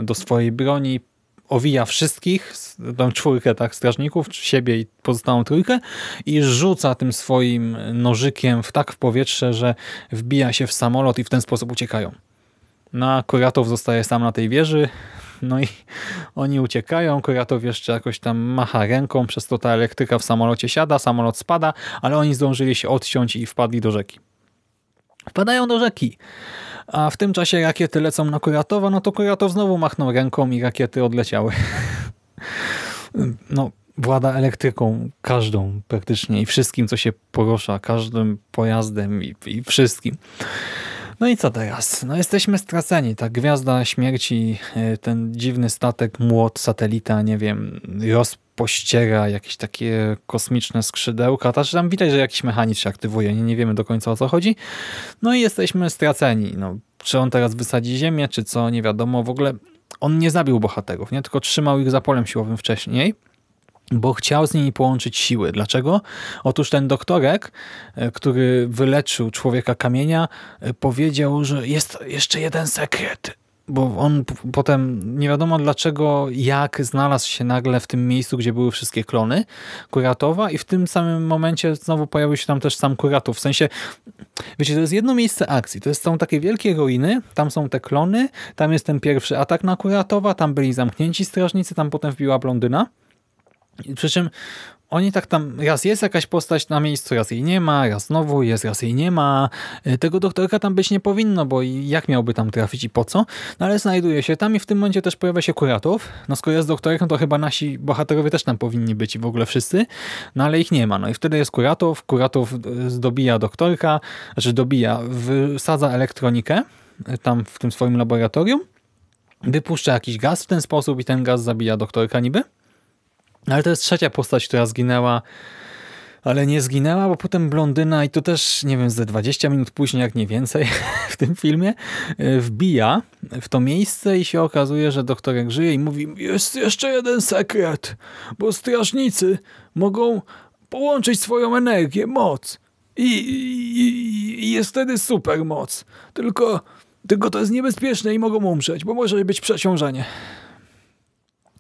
S1: do swojej broni, owija wszystkich, tam czwórkę tak strażników, siebie i pozostałą trójkę i rzuca tym swoim nożykiem w tak w powietrze, że wbija się w samolot i w ten sposób uciekają. No a Kuratow zostaje sam na tej wieży, no i oni uciekają, Kuratow jeszcze jakoś tam macha ręką, przez to ta elektryka w samolocie siada, samolot spada, ale oni zdążyli się odciąć i wpadli do rzeki. Wpadają do rzeki, a w tym czasie rakiety lecą na Kuratowa, no to Kuratow znowu machnął ręką i rakiety odleciały. No, włada elektryką każdą praktycznie i wszystkim, co się porusza, każdym pojazdem i, i wszystkim. No i co teraz? No jesteśmy straceni. Ta gwiazda śmierci, e, ten dziwny statek, młot, satelita, nie wiem, rozpościera jakieś takie kosmiczne skrzydełka. Też tam widać, że jakiś mechanizm się aktywuje. Nie, nie wiemy do końca o co chodzi. No i jesteśmy straceni. No, czy on teraz wysadzi ziemię, czy co, nie wiadomo. W ogóle on nie zabił bohaterów, nie? tylko trzymał ich za polem siłowym wcześniej bo chciał z nimi połączyć siły. Dlaczego? Otóż ten doktorek, e, który wyleczył człowieka kamienia, e, powiedział, że jest jeszcze jeden sekret. Bo on potem nie wiadomo dlaczego, jak znalazł się nagle w tym miejscu, gdzie były wszystkie klony Kuratowa i w tym samym momencie znowu pojawił się tam też sam Kuratów. W sensie, wiecie, to jest jedno miejsce akcji. To są takie wielkie ruiny, tam są te klony, tam jest ten pierwszy atak na Kuratowa, tam byli zamknięci strażnicy, tam potem wbiła blondyna przy czym oni tak tam, raz jest jakaś postać na miejscu, raz jej nie ma, raz znowu jest, raz jej nie ma. E, tego doktorka tam być nie powinno, bo jak miałby tam trafić i po co? No ale znajduje się tam i w tym momencie też pojawia się kuratów. No skoro jest doktorek, no to chyba nasi bohaterowie też tam powinni być i w ogóle wszyscy, no ale ich nie ma. No i wtedy jest kuratów, kuratów zdobija doktorka, znaczy dobija, wysadza elektronikę e, tam w tym swoim laboratorium, wypuszcza jakiś gaz w ten sposób i ten gaz zabija doktorka niby. Ale to jest trzecia postać, która zginęła, ale nie zginęła, bo potem blondyna i to też, nie wiem, ze 20 minut później, jak nie więcej w tym filmie, e, wbija w to miejsce i się okazuje, że doktorek żyje i mówi jest jeszcze jeden sekret, bo strażnicy mogą połączyć swoją energię, moc I, i, i jest wtedy super moc. Tylko, tylko to jest niebezpieczne i mogą umrzeć, bo może być przeciążenie.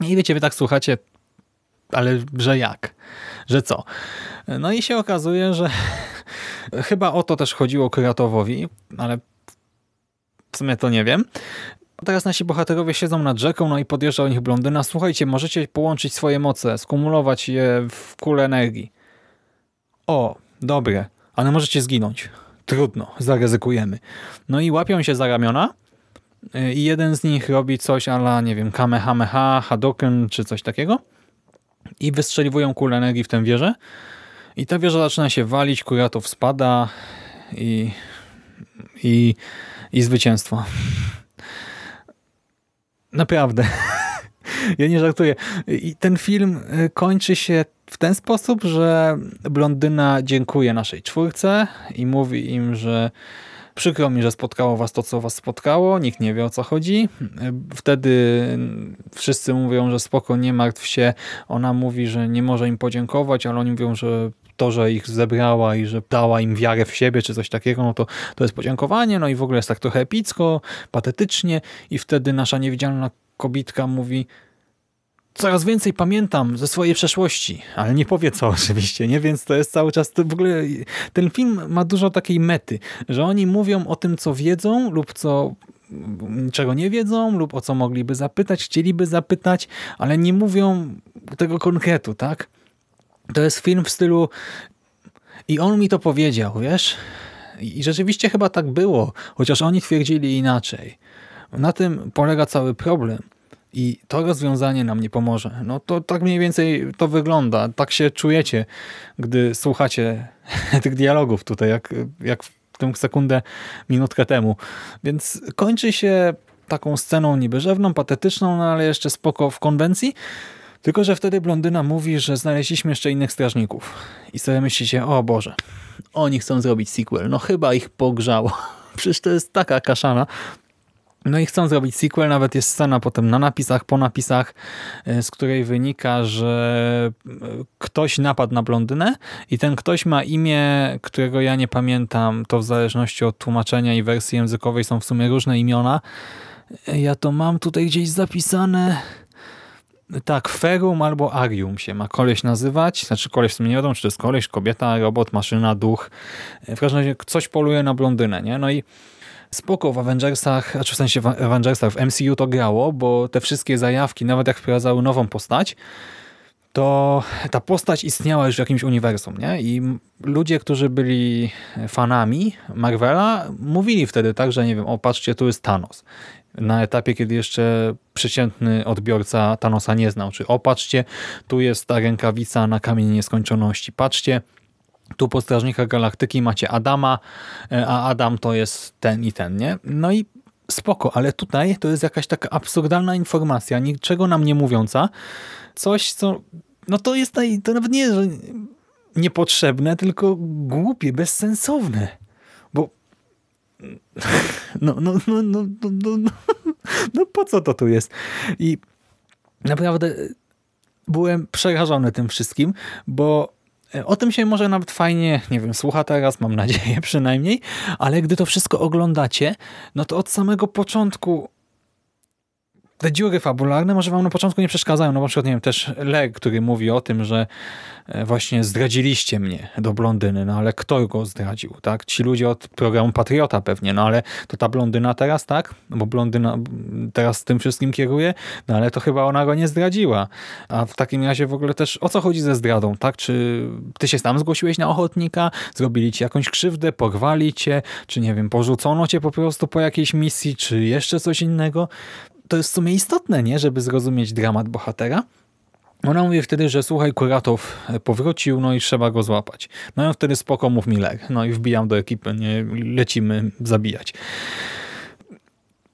S1: I wiecie, wy tak słuchacie, ale że jak? Że co? No i się okazuje, że chyba o to też chodziło Kuratowowi, ale w sumie to nie wiem. Teraz nasi bohaterowie siedzą nad rzeką, no i podjeżdża o nich blondyna. Słuchajcie, możecie połączyć swoje moce, skumulować je w kulę energii. O, dobre, ale możecie zginąć. Trudno, zaryzykujemy. No i łapią się za ramiona y, i jeden z nich robi coś ala, nie wiem, Kamehameha, Hadoken czy coś takiego i wystrzeliwują kulę energii w tę wieżę i ta wieża zaczyna się walić, Kuratow spada i, i, i zwycięstwo. Naprawdę. Ja nie żartuję. I ten film y, kończy się w ten sposób, że blondyna dziękuję naszej czwórce i mówi im, że przykro mi, że spotkało was to, co was spotkało, nikt nie wie o co chodzi. Wtedy wszyscy mówią, że spoko, nie martw się. Ona mówi, że nie może im podziękować, ale oni mówią, że to, że ich zebrała i że dała im wiarę w siebie, czy coś takiego, no to, to jest podziękowanie, no i w ogóle jest tak trochę epicko, patetycznie i wtedy nasza niewidzialna kobitka mówi coraz więcej pamiętam ze swojej przeszłości, ale nie powie co oczywiście, nie? Więc to jest cały czas, w ogóle ten film ma dużo takiej mety, że oni mówią o tym, co wiedzą lub co czego nie wiedzą lub o co mogliby zapytać, chcieliby zapytać, ale nie mówią tego konkretu, tak? To jest film w stylu i on mi to powiedział, wiesz? I rzeczywiście chyba tak było, chociaż oni twierdzili inaczej. Na tym polega cały problem. I to rozwiązanie nam nie pomoże. No to tak mniej więcej to wygląda. Tak się czujecie, gdy słuchacie tych dialogów tutaj, jak, jak w tę sekundę, minutkę temu. Więc kończy się taką sceną niby rzewną, patetyczną, no ale jeszcze spoko w konwencji. Tylko, że wtedy blondyna mówi, że znaleźliśmy jeszcze innych strażników. I sobie myślicie, o Boże, oni chcą zrobić sequel. No chyba ich pogrzało. Przecież to jest taka kaszana. No i chcą zrobić sequel, nawet jest scena potem na napisach, po napisach, e, z której wynika, że e, ktoś napadł na blondynę i ten ktoś ma imię, którego ja nie pamiętam, to w zależności od tłumaczenia i wersji językowej są w sumie różne imiona. E, ja to mam tutaj gdzieś zapisane... Tak, Ferum albo Arium się ma koleś nazywać. Znaczy koleś w sumie nie wiadomo, czy to jest koleś, kobieta, robot, maszyna, duch. W każdym razie coś poluje na blondynę, nie? No i spoko w Avengersach, znaczy w sensie w Avengersach, w MCU to grało, bo te wszystkie zajawki, nawet jak wprowadzały nową postać, to ta postać istniała już w jakimś uniwersum, nie? I ludzie, którzy byli fanami Marvela, mówili wtedy tak, że nie wiem, o patrzcie, tu jest Thanos. Na etapie, kiedy jeszcze przeciętny odbiorca Thanosa nie znał. Czy o, patrzcie, tu jest ta rękawica na kamień nieskończoności. Patrzcie, tu po Strażnikach Galaktyki macie Adama, e, a Adam to jest ten i ten, nie? No i spoko, ale tutaj to jest jakaś taka absurdalna informacja, niczego nam nie mówiąca. Coś, co... No to jest to nawet nie, niepotrzebne, tylko głupie, bezsensowne. Bo no, no, no, no, no, no, no po co to tu jest? I naprawdę byłem przerażony tym wszystkim, bo o tym się może nawet fajnie, nie wiem, słucha teraz, mam nadzieję przynajmniej, ale gdy to wszystko oglądacie, no to od samego początku te dziury fabularne może wam na początku nie przeszkadzają. No na przykład, nie wiem, też Leg, który mówi o tym, że e, właśnie zdradziliście mnie do blondyny, no ale kto go zdradził, tak? Ci ludzie od programu Patriota pewnie, no ale to ta blondyna teraz, tak? Bo blondyna teraz tym wszystkim kieruje, no ale to chyba ona go nie zdradziła. A w takim razie w ogóle też o co chodzi ze zdradą, tak? Czy ty się sam zgłosiłeś na ochotnika, zrobili ci jakąś krzywdę, porwali cię, czy nie wiem, porzucono cię po prostu po jakiejś misji, czy jeszcze coś innego? To jest w sumie istotne, nie, żeby zrozumieć dramat bohatera. Ona mówi wtedy, że słuchaj, Kuratow powrócił, no i trzeba go złapać. No i wtedy spoko, mów mi leg. No i wbijam do ekipy, nie, lecimy zabijać.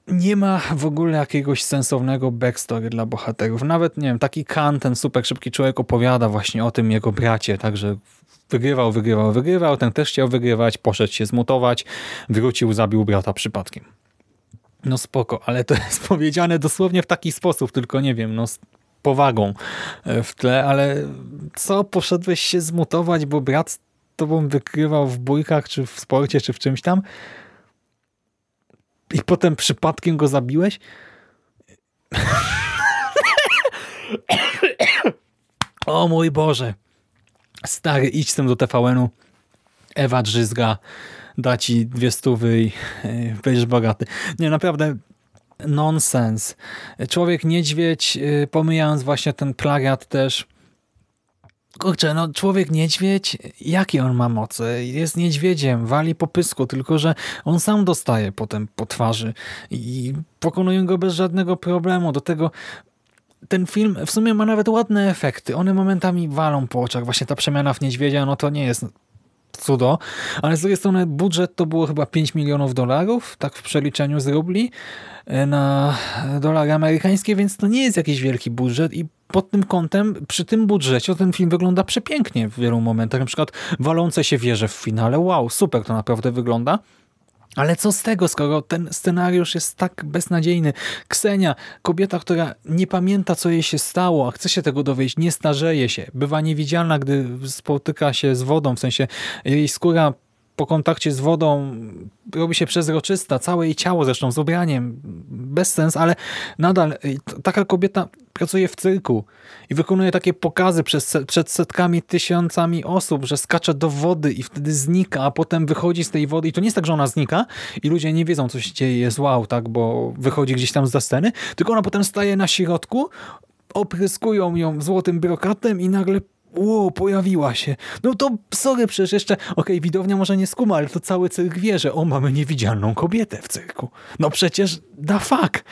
S1: Nie ma w ogóle jakiegoś sensownego backstory dla bohaterów. Nawet, nie wiem, taki Khan, ten super szybki człowiek opowiada właśnie o tym jego bracie, także wygrywał, wygrywał, wygrywał, ten też chciał wygrywać, poszedł się zmutować, wrócił, zabił brata przypadkiem. No spoko, ale to jest powiedziane dosłownie w taki sposób, tylko nie wiem, no z powagą e, w tle, ale co, poszedłeś się zmutować, bo brat tobą wykrywał w bójkach, czy w sporcie, czy w czymś tam i potem przypadkiem go zabiłeś? o mój Boże. Stary, idź z tym do TVN-u. Ewa drzyzga, da ci dwie stówy i yy, będziesz bogaty. Nie, naprawdę nonsens. Człowiek niedźwiedź, yy, pomijając właśnie ten plagiat też, Kurczę, no człowiek niedźwiedź, jakie on ma moce? Jest niedźwiedziem, wali po pysku, tylko że on sam dostaje potem po twarzy i pokonują go bez żadnego problemu. Do tego ten film w sumie ma nawet ładne efekty. One momentami walą po oczach. Właśnie ta przemiana w niedźwiedzia, no to nie jest cudo, ale z drugiej strony budżet to było chyba 5 milionów dolarów, tak w przeliczeniu z rubli e, na dolary amerykańskie, więc to nie jest jakiś wielki budżet i pod tym kątem, przy tym budżecie ten film wygląda przepięknie w wielu momentach, na przykład walące się wieże w finale, wow, super to naprawdę wygląda, ale co z tego, skoro ten scenariusz jest tak beznadziejny? Ksenia, kobieta, która nie pamięta, co jej się stało, a chce się tego dowiedzieć, nie starzeje się, bywa niewidzialna, gdy spotyka się z wodą, w sensie jej skóra po kontakcie z wodą robi się przezroczysta, całe jej ciało zresztą z ubraniem, bez sens, ale nadal taka kobieta pracuje w cyrku i wykonuje takie pokazy przez, przed setkami, tysiącami osób, że skacze do wody i wtedy znika, a potem wychodzi z tej wody. I to nie jest tak, że ona znika i ludzie nie wiedzą, co się dzieje, jest wow, tak, bo wychodzi gdzieś tam za sceny, tylko ona potem staje na środku, opryskują ją złotym brokatem i nagle Ło, pojawiła się. No to sorry, przecież jeszcze, okej, okay, widownia może nie skuma, ale to cały cyrk wie, że o, mamy niewidzialną kobietę w cyrku. No przecież, da fuck.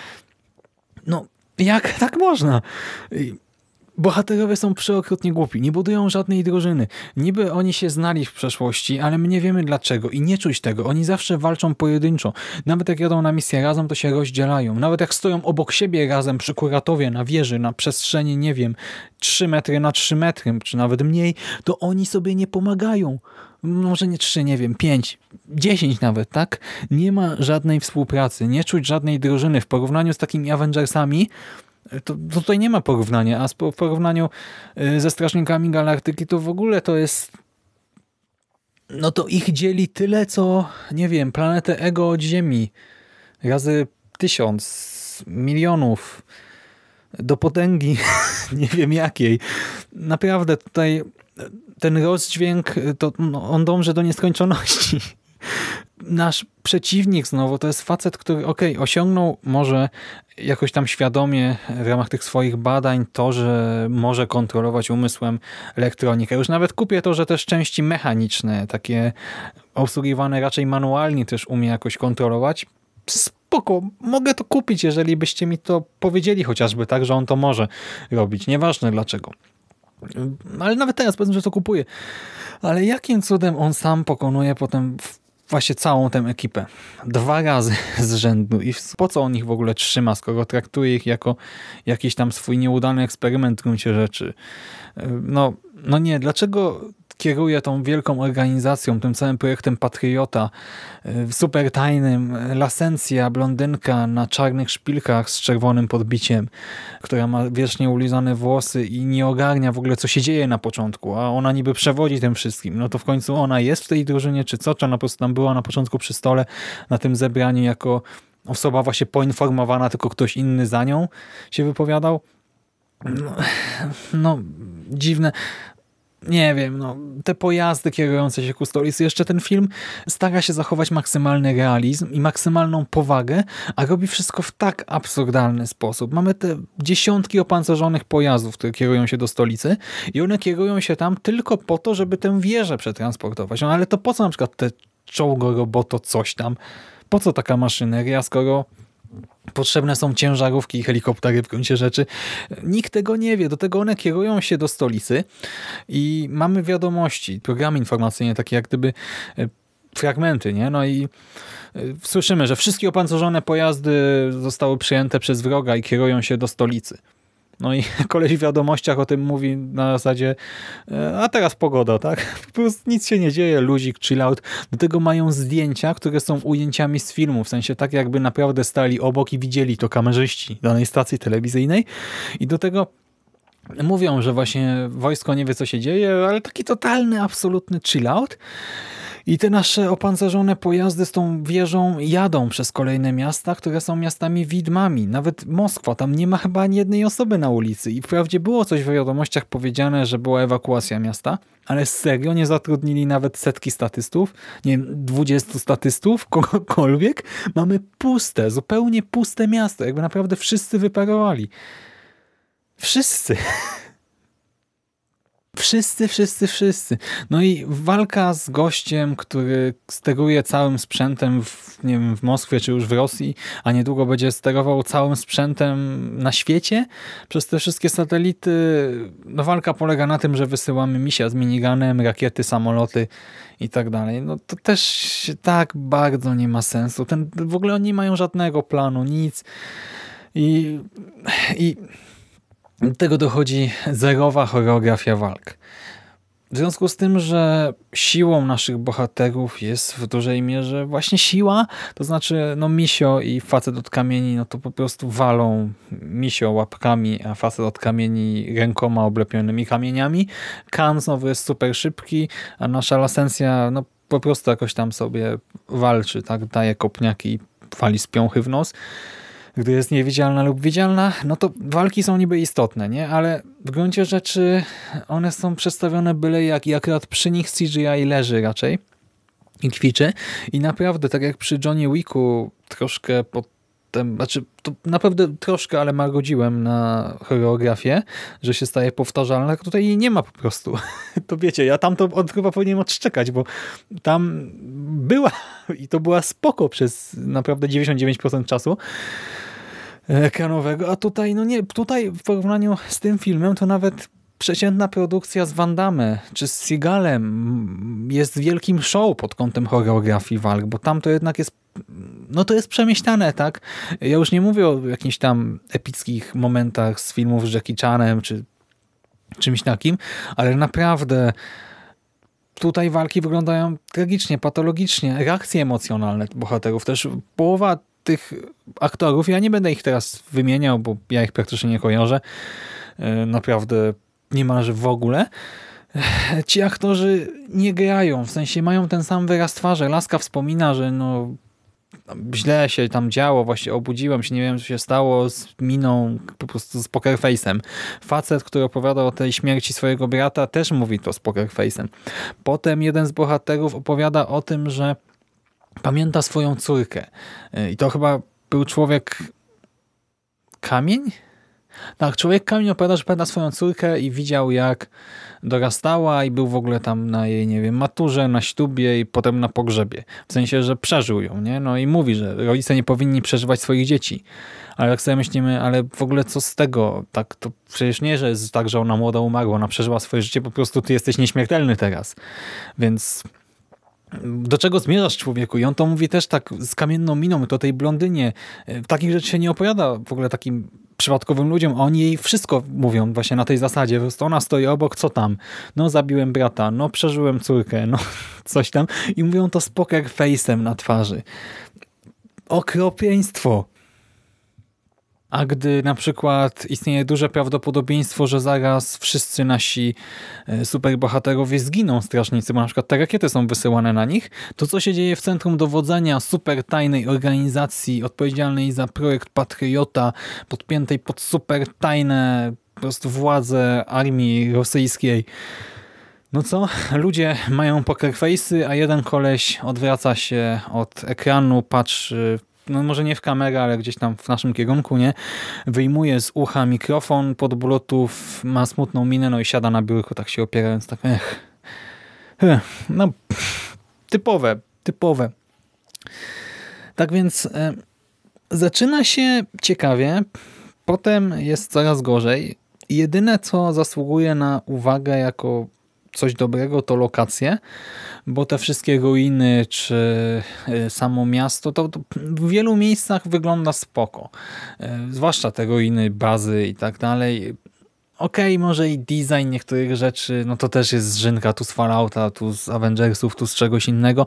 S1: No, jak tak można? Bohaterowie są przeokrutnie głupi, nie budują żadnej drużyny. Niby oni się znali w przeszłości, ale my nie wiemy dlaczego i nie czuć tego. Oni zawsze walczą pojedynczo. Nawet jak jadą na misję razem, to się rozdzielają. Nawet jak stoją obok siebie razem przy kuratowie na wieży, na przestrzeni, nie wiem, 3 metry na 3 metry, czy nawet mniej, to oni sobie nie pomagają. Może nie 3, nie wiem, 5, 10 nawet, tak? Nie ma żadnej współpracy, nie czuć żadnej drużyny. W porównaniu z takimi Avengersami, to, to tutaj nie ma porównania, a w porównaniu y, ze Strażnikami Galaktyki to w ogóle to jest no to ich dzieli tyle, co nie wiem, planetę Ego od Ziemi razy tysiąc, milionów do potęgi nie wiem jakiej. Naprawdę tutaj ten rozdźwięk, to no, on dąży do nieskończoności nasz przeciwnik znowu to jest facet, który ok, osiągnął może jakoś tam świadomie w ramach tych swoich badań to, że może kontrolować umysłem elektronikę. Już nawet kupię to, że też części mechaniczne, takie obsługiwane raczej manualnie też umie jakoś kontrolować. Spoko, mogę to kupić, jeżeli byście mi to powiedzieli chociażby tak, że on to może robić. Nieważne dlaczego. Ale nawet teraz powiedzmy, że to kupuje. Ale jakim cudem on sam pokonuje potem właśnie całą tę ekipę. Dwa razy z rzędu. I po co on ich w ogóle trzyma, skoro traktuje ich jako jakiś tam swój nieudany eksperyment w gruncie rzeczy. No, no nie, dlaczego kieruje tą wielką organizacją, tym całym projektem Patriota, y, super tajnym, Lasencja, blondynka na czarnych szpilkach z czerwonym podbiciem, która ma wiecznie ulizane włosy i nie ogarnia w ogóle, co się dzieje na początku, a ona niby przewodzi tym wszystkim. No to w końcu ona jest w tej drużynie, czy co? Czy ona po prostu tam była na początku przy stole, na tym zebraniu jako osoba właśnie poinformowana, tylko ktoś inny za nią się wypowiadał? No, no, dziwne nie wiem, no, te pojazdy kierujące się ku stolicy. Jeszcze ten film stara się zachować maksymalny realizm i maksymalną powagę, a robi wszystko w tak absurdalny sposób. Mamy te dziesiątki opancerzonych pojazdów, które kierują się do stolicy i one kierują się tam tylko po to, żeby tę wieżę przetransportować. No ale to po co na przykład te czołgo, roboto, coś tam? Po co taka maszyneria, skoro Potrzebne są ciężarówki i helikoptery w gruncie rzeczy. Nikt tego nie wie. Do tego one kierują się do stolicy i mamy wiadomości, programy informacyjne, takie jak gdyby e, fragmenty, nie? No i e, słyszymy, że wszystkie opancerzone pojazdy zostały przyjęte przez wroga i kierują się do stolicy. No i koleś w wiadomościach o tym mówi na zasadzie e, a teraz pogoda, tak? Po prostu nic się nie dzieje, luzik, chill out. Do tego mają zdjęcia, które są ujęciami z filmu, w sensie tak jakby naprawdę stali obok i widzieli to kamerzyści danej stacji telewizyjnej i do tego Mówią, że właśnie wojsko nie wie, co się dzieje, ale taki totalny, absolutny chill-out. I te nasze opancerzone pojazdy z tą wieżą jadą przez kolejne miasta, które są miastami widmami. Nawet Moskwa, tam nie ma chyba ani jednej osoby na ulicy. I wprawdzie było coś w wiadomościach powiedziane, że była ewakuacja miasta, ale serio nie zatrudnili nawet setki statystów, nie wiem, 20 statystów, kogokolwiek. Mamy puste, zupełnie puste miasto, jakby naprawdę wszyscy wyparowali. Wszyscy. Wszyscy, wszyscy, wszyscy. No i walka z gościem, który steruje całym sprzętem w, nie wiem, w Moskwie czy już w Rosji, a niedługo będzie sterował całym sprzętem na świecie przez te wszystkie satelity. No walka polega na tym, że wysyłamy misia z miniganem, rakiety, samoloty i tak dalej. No to też tak bardzo nie ma sensu. Ten, w ogóle oni nie mają żadnego planu, nic. I, i do tego dochodzi zerowa choreografia walk. W związku z tym, że siłą naszych bohaterów jest w dużej mierze właśnie siła, to znaczy no misio i facet od kamieni, no to po prostu walą misio łapkami, a facet od kamieni rękoma oblepionymi kamieniami. Kan znowu jest super szybki, a nasza Lasencja no po prostu jakoś tam sobie walczy, tak daje kopniaki i fali z piąchy w nos gdy jest niewidzialna lub widzialna, no to walki są niby istotne, nie? Ale w gruncie rzeczy one są przedstawione byle jak i akurat przy nich CGI leży raczej i kwiczy. I naprawdę, tak jak przy Johnny Wicku troszkę potem, znaczy to naprawdę troszkę, ale margodziłem na choreografię, że się staje powtarzalna, tutaj jej nie ma po prostu. To wiecie, ja tam to od chyba powinienem odszczekać, bo tam była i to była spoko przez naprawdę 99% czasu ekranowego, a tutaj, no nie, tutaj w porównaniu z tym filmem to nawet przeciętna produkcja z Van Damme czy z Seagalem jest wielkim show pod kątem choreografii walk, bo tam to jednak jest no to jest przemieściane, tak? Ja już nie mówię o jakichś tam epickich momentach z filmów z Jackie Chanem czy czymś takim, ale naprawdę tutaj walki wyglądają tragicznie, patologicznie. Reakcje emocjonalne bohaterów też. Połowa tych aktorów, ja nie będę ich teraz wymieniał, bo ja ich praktycznie nie kojarzę. E, naprawdę niemalże w ogóle. E, ci aktorzy nie grają, w sensie mają ten sam wyraz twarzy. Laska wspomina, że no źle się tam działo, właśnie obudziłem się, nie wiem co się stało z miną, po prostu z poker. Facet, który opowiadał o tej śmierci swojego brata też mówi to z poker. Potem jeden z bohaterów opowiada o tym, że pamięta swoją córkę. I to chyba był człowiek kamień? Tak, człowiek kamień opowiada, że pamięta swoją córkę i widział jak dorastała i był w ogóle tam na jej, nie wiem, maturze, na ślubie i potem na pogrzebie. W sensie, że przeżył ją, nie? No i mówi, że rodzice nie powinni przeżywać swoich dzieci. Ale jak sobie myślimy, ale w ogóle co z tego? Tak, to przecież nie, że jest tak, że ona młoda umarła, ona przeżyła swoje życie, po prostu ty jesteś nieśmiertelny teraz. Więc do czego zmierzasz człowieku? I on to mówi też tak z kamienną miną, to tej blondynie. E, takich rzeczy się nie opowiada w ogóle takim przypadkowym ludziom, oni jej wszystko mówią właśnie na tej zasadzie. Po ona stoi obok, co tam? No zabiłem brata, no przeżyłem córkę, no coś tam. I mówią to z poker face'em na twarzy. Okropieństwo. A gdy na przykład istnieje duże prawdopodobieństwo, że zaraz wszyscy nasi e, superbohaterowie zginą strażnicy, bo na przykład te rakiety są wysyłane na nich, to co się dzieje w centrum dowodzenia super tajnej organizacji odpowiedzialnej za projekt Patriota, podpiętej pod super tajne po prostu władze armii rosyjskiej. No co? Ludzie mają poker face'y, a jeden koleś odwraca się od ekranu, patrzy no może nie w kamerę, ale gdzieś tam w naszym kierunku, nie? Wyjmuje z ucha mikrofon pod bluetooth, ma smutną minę, no i siada na biurku, tak się opierając, tak ech. No, typowe, typowe. Tak więc e, zaczyna się ciekawie, potem jest coraz gorzej. Jedyne, co zasługuje na uwagę jako coś dobrego, to lokacje, bo te wszystkie ruiny czy y, samo miasto, to, w wielu miejscach wygląda spoko. Y, zwłaszcza te ruiny, bazy i tak dalej. Okej, okay, może i design niektórych rzeczy, no to też jest z Rzynka, tu z Fallouta, tu z Avengersów, tu z czegoś innego,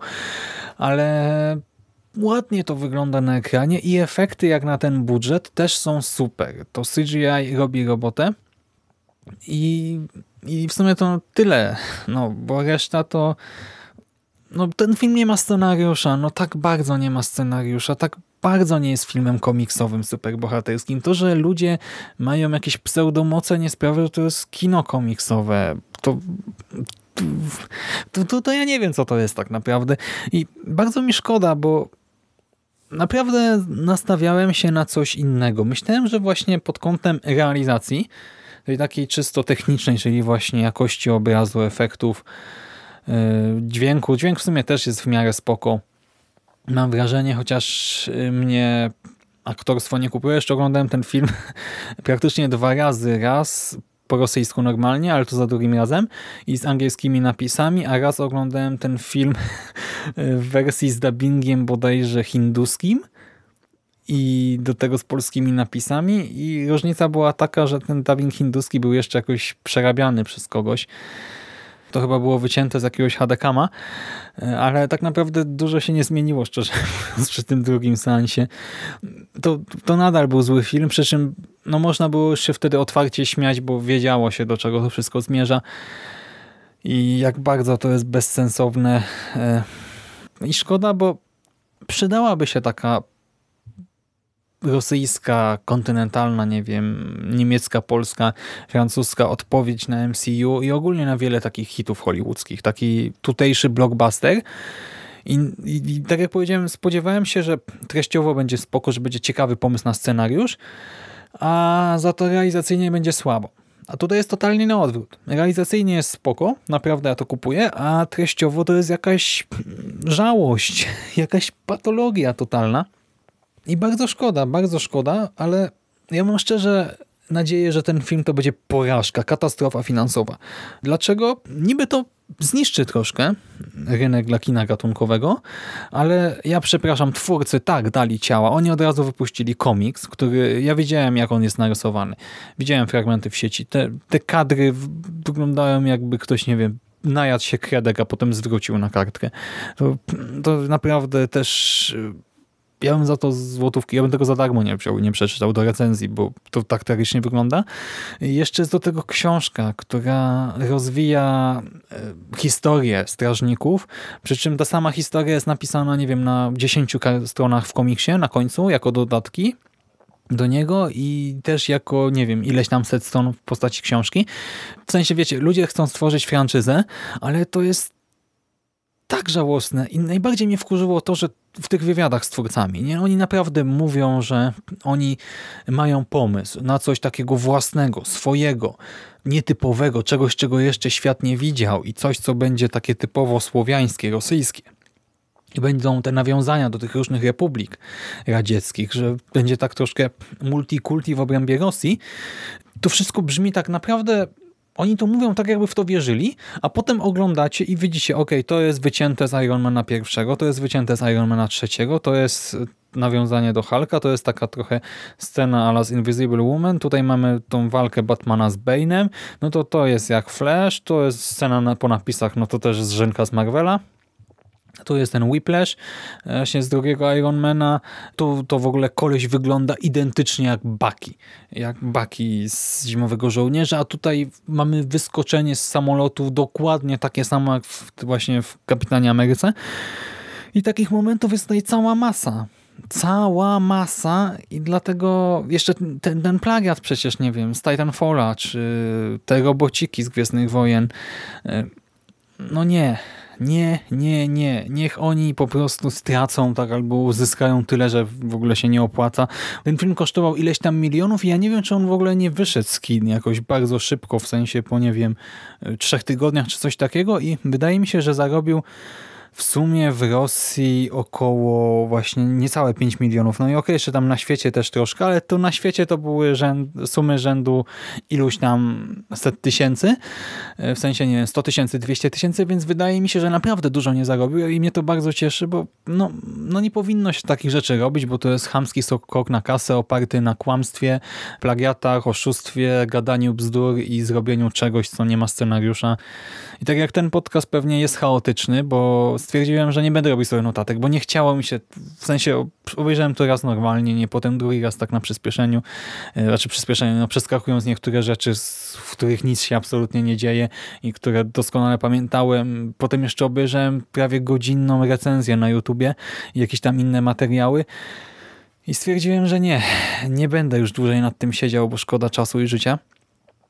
S1: ale ładnie to wygląda na ekranie i efekty jak na ten budżet też są super. To CGI robi robotę. I, I w sumie to tyle, no bo reszta to no ten film nie ma scenariusza, no tak bardzo nie ma scenariusza, tak bardzo nie jest filmem komiksowym, superbohaterskim. To, że ludzie mają jakieś pseudomoce nie sprawia, że to jest kino komiksowe. To, to, to, to ja nie wiem, co to jest tak naprawdę. I bardzo mi szkoda, bo naprawdę nastawiałem się na coś innego. Myślałem, że właśnie pod kątem realizacji, tej takiej czysto technicznej, czyli właśnie jakości obrazu, efektów, yy, dźwięku. Dźwięk w sumie też jest w miarę spoko. Mam wrażenie, chociaż yy, mnie aktorstwo nie kupuje. Jeszcze oglądałem ten film praktycznie dwa razy. Raz po rosyjsku normalnie, ale to za drugim razem i z angielskimi napisami, a raz oglądałem ten film w wersji z dubbingiem bodajże hinduskim i do tego z polskimi napisami i różnica była taka, że ten dubbing hinduski był jeszcze jakoś przerabiany przez kogoś. To chyba było wycięte z jakiegoś HDKama, ale tak naprawdę dużo się nie zmieniło, szczerze mówiąc, przy tym drugim seansie. To, to nadal był zły film, przy czym no można było się wtedy otwarcie śmiać, bo wiedziało się, do czego to wszystko zmierza i jak bardzo to jest bezsensowne. E, I szkoda, bo przydałaby się taka rosyjska, kontynentalna, nie wiem, niemiecka, polska, francuska odpowiedź na MCU i ogólnie na wiele takich hitów hollywoodzkich. Taki tutejszy blockbuster. I, i, I, tak jak powiedziałem, spodziewałem się, że treściowo będzie spoko, że będzie ciekawy pomysł na scenariusz, a za to realizacyjnie będzie słabo. A tutaj jest totalnie na odwrót. Realizacyjnie jest spoko, naprawdę ja to kupuję, a treściowo to jest jakaś żałość, jakaś patologia totalna. I bardzo szkoda, bardzo szkoda, ale ja mam szczerze nadzieję, że ten film to będzie porażka, katastrofa finansowa. Dlaczego? Niby to zniszczy troszkę rynek dla kina gatunkowego, ale ja przepraszam, twórcy tak dali ciała. Oni od razu wypuścili komiks, który ja widziałem jak on jest narysowany. Widziałem fragmenty w sieci. Te, te kadry wyglądają jakby ktoś, nie wiem, najadł się kredek, a potem zwrócił na kartkę. To, to naprawdę też ja bym za to złotówki, ja bym tego za darmo nie wziął, nie przeczytał do recenzji, bo to tak tragicznie wygląda. I jeszcze jest do tego książka, która rozwija e, historię strażników, przy czym ta sama historia jest napisana, nie wiem, na 10 stronach w komiksie na końcu, jako dodatki do niego i też jako, nie wiem, ileś tam set stron w postaci książki. W sensie, wiecie, ludzie chcą stworzyć franczyzę, ale to jest tak żałosne i najbardziej mnie wkurzyło to, że w tych wywiadach z twórcami, nie? oni naprawdę mówią, że oni mają pomysł na coś takiego własnego, swojego, nietypowego, czegoś, czego jeszcze świat nie widział i coś, co będzie takie typowo słowiańskie, rosyjskie. I będą te nawiązania do tych różnych republik radzieckich, że będzie tak troszkę multikulti w obrębie Rosji. To wszystko brzmi tak naprawdę oni to mówią tak, jakby w to wierzyli, a potem oglądacie i widzicie, ok, to jest wycięte z Ironmana pierwszego, to jest wycięte z Ironmana trzeciego, to jest nawiązanie do Hulka, to jest taka trochę scena ala z Invisible Woman, tutaj mamy tą walkę Batmana z Bane'em, no to to jest jak Flash, to jest scena na, po napisach, no to też jest Żenka z Marvela, tu jest ten Whiplash właśnie z drugiego Ironmana. Tu to w ogóle koleś wygląda identycznie jak Bucky. Jak Bucky z Zimowego Żołnierza, a tutaj mamy wyskoczenie z samolotu dokładnie takie samo jak w, właśnie w Kapitanie Ameryce. I takich momentów jest tutaj cała masa. Cała masa i dlatego jeszcze ten, ten plagiat przecież, nie wiem, z Titanfalla, czy te robociki z Gwiezdnych Wojen. E, no nie, nie, nie, nie. Niech oni po prostu stracą tak albo uzyskają tyle, że w ogóle się nie opłaca. Ten film kosztował ileś tam milionów i ja nie wiem, czy on w ogóle nie wyszedł z kin jakoś bardzo szybko, w sensie po nie wiem, trzech tygodniach czy coś takiego i wydaje mi się, że zarobił w sumie w Rosji około właśnie niecałe 5 milionów. No i okej, okay, jeszcze tam na świecie też troszkę, ale to na świecie to były rzęd, sumy rzędu iluś tam set tysięcy, w sensie nie wiem, 100 tysięcy, 200 tysięcy, więc wydaje mi się, że naprawdę dużo nie zarobił i mnie to bardzo cieszy, bo no, no nie powinno się takich rzeczy robić, bo to jest chamski skok na kasę oparty na kłamstwie, plagiatach, oszustwie, gadaniu bzdur i zrobieniu czegoś, co nie ma scenariusza. I tak jak ten podcast pewnie jest chaotyczny, bo stwierdziłem, że nie będę robił sobie notatek, bo nie chciało mi się, w sensie obejrzałem to raz normalnie, nie potem drugi raz tak na przyspieszeniu, e, znaczy przyspieszeniu, no przeskakując niektóre rzeczy, w których nic się absolutnie nie dzieje i które doskonale pamiętałem. Potem jeszcze obejrzałem prawie godzinną recenzję na YouTubie i jakieś tam inne materiały i stwierdziłem, że nie, nie będę już dłużej nad tym siedział, bo szkoda czasu i życia.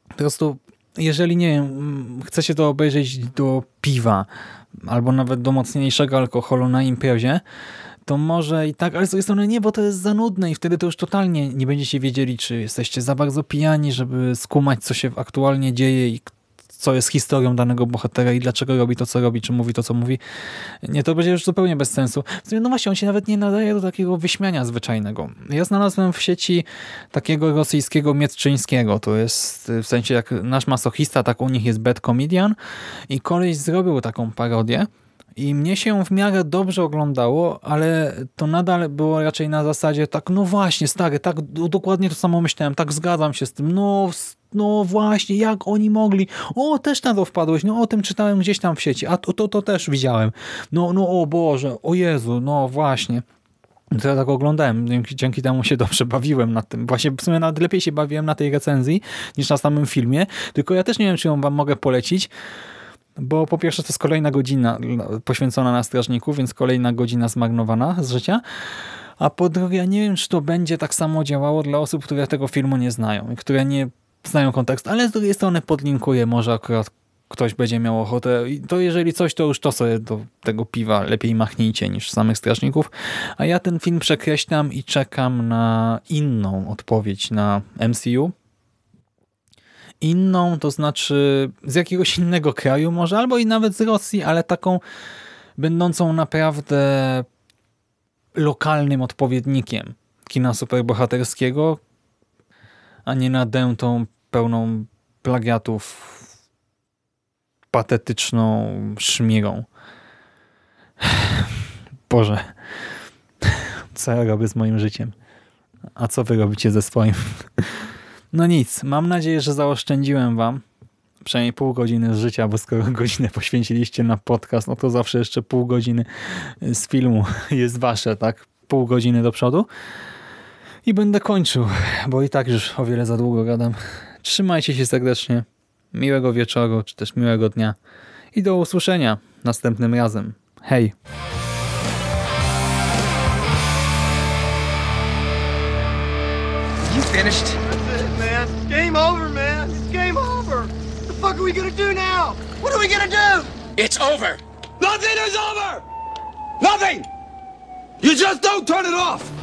S1: Po prostu, jeżeli nie wiem, mm, chcecie to obejrzeć do piwa albo nawet do mocniejszego alkoholu na imprezie, to może i tak, ale z drugiej strony nie, bo to jest za nudne i wtedy to już totalnie nie będziecie wiedzieli, czy jesteście za bardzo pijani, żeby skumać, co się aktualnie dzieje i co jest historią danego bohatera i dlaczego robi to, co robi, czy mówi to, co mówi. Nie, to będzie już zupełnie bez sensu. No właśnie, on się nawet nie nadaje do takiego wyśmiania zwyczajnego. Ja znalazłem w sieci takiego rosyjskiego Mietczyńskiego. To jest y, w sensie jak nasz masochista, tak u nich jest Bad Comedian i koleś zrobił taką parodię i mnie się w miarę dobrze oglądało, ale to nadal było raczej na zasadzie tak, no właśnie, stary, tak dokładnie to samo myślałem, tak zgadzam się z tym, no, no właśnie, jak oni mogli, o, też na to wpadłeś, no o tym czytałem gdzieś tam w sieci, a to, to, to też widziałem, no, no, o Boże, o Jezu, no właśnie. To ja tak oglądałem, dzięki, dzięki temu się dobrze bawiłem na tym. Właśnie w sumie nawet lepiej się bawiłem na tej recenzji niż na samym filmie, tylko ja też nie wiem, czy ją wam mogę polecić, bo po pierwsze to jest kolejna godzina poświęcona na strażników, więc kolejna godzina zmarnowana z życia. A po drugie, ja nie wiem, czy to będzie tak samo działało dla osób, które tego filmu nie znają i które nie znają kontekstu, ale z drugiej strony podlinkuję, może akurat ktoś będzie miał ochotę. To jeżeli coś, to już to sobie do tego piwa lepiej machnijcie niż samych strażników. A ja ten film przekreślam i czekam na inną odpowiedź na MCU, inną, to znaczy z jakiegoś innego kraju może, albo i nawet z Rosji, ale taką będącą naprawdę lokalnym odpowiednikiem kina superbohaterskiego, a nie nadętą, pełną plagiatów, patetyczną szmirą. Boże, co ja robię z moim życiem? A co wy robicie ze swoim? No nic, mam nadzieję, że zaoszczędziłem wam przynajmniej pół godziny z życia, bo skoro godzinę poświęciliście na podcast, no to zawsze jeszcze pół godziny z filmu jest wasze, tak? Pół godziny do przodu. I będę kończył, bo i tak już o wiele za długo gadam. Trzymajcie się serdecznie. Miłego wieczoru, czy też miłego dnia. I do usłyszenia następnym razem. Hej!
S2: You finished?
S3: man. Game over, man. It's game over. What the fuck are we gonna do now? What are we gonna do?
S4: It's over.
S3: Nothing is over. Nothing. You just don't turn it off.